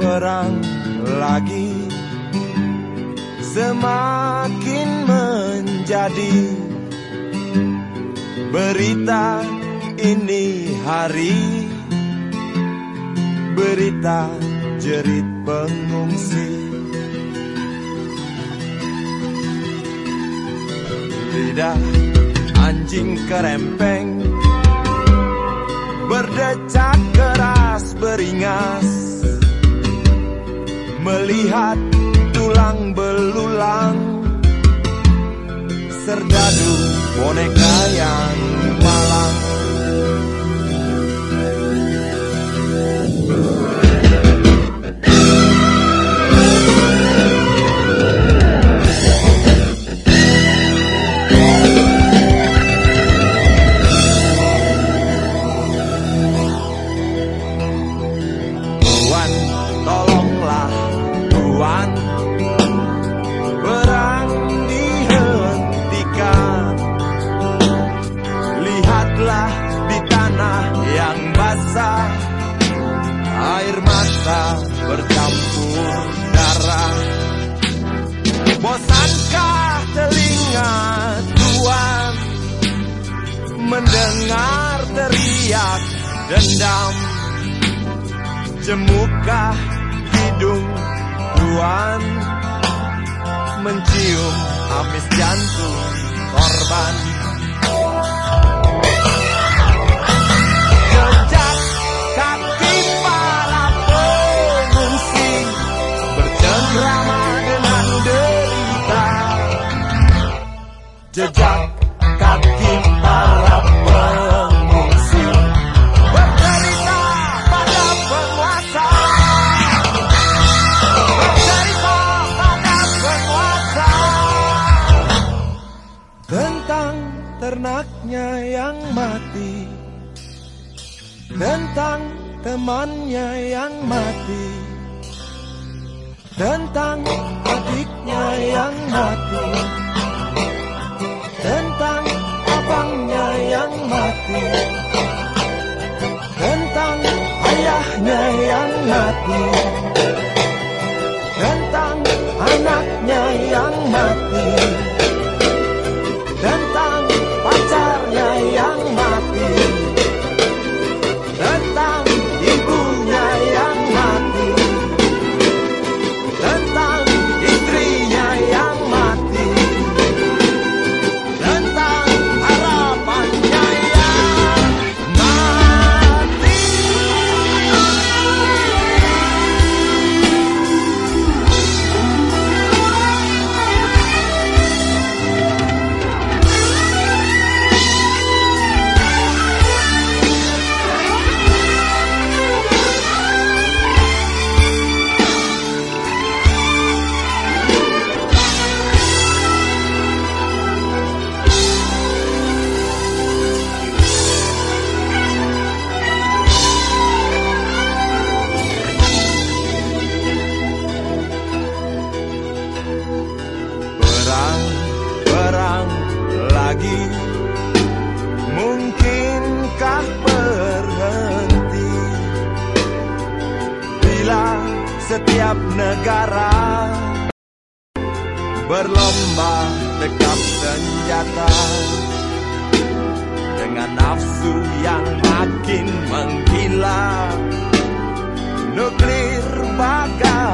perang lagi. Semakin menjadi Berita ini hari. Berita jerit pengungsi. Lidah anjing kerempeng Berdecak keras beringas. Melihat tulang belulang. Serdadu boneka Bosankah telinga Tuan Mendengar teriak dendam? Jemukah hidung Tuan Mencium amis jantung korban ternaknya yang mati. Tentang temannya yang mati. Tentang adiknya yang mati. Tentang abangnya yang mati. Tentang ayahnya yang mati. Tentang anaknya yang mati setiap negara Berlomba dekap senjata. Dengan nafsu yang makin menggila Nuklir bagai